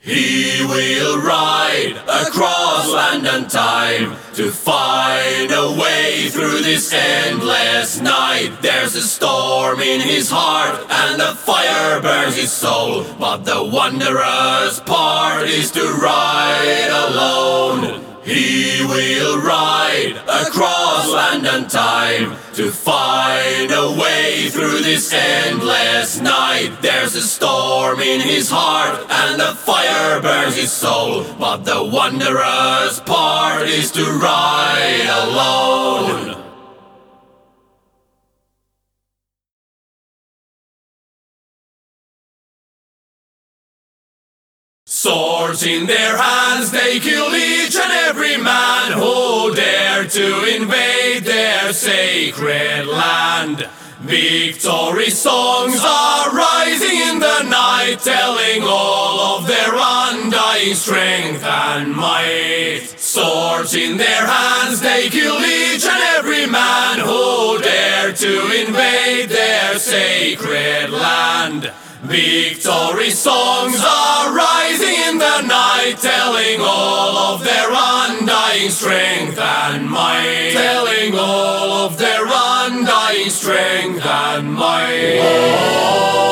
He will ride across land and time to find a way through this endless night. There's a storm in his heart and a fire burns his soul. But the wanderer's part is to ride alone. He will ride across land and time to find a way through this endless night. There's a storm in his heart and the fire burns his soul. But the wanderer's part is to ride alone. Swords in their hands, they kill each and every man who dare to invade their sacred land. Victory songs are rising in the night, telling all of their undying strength and might. Swords in their hands, they kill each and every man who dare to invade their sacred land. Victory songs are rising in the night, telling all of their undying strength and might. Telling all of their undying strength and might.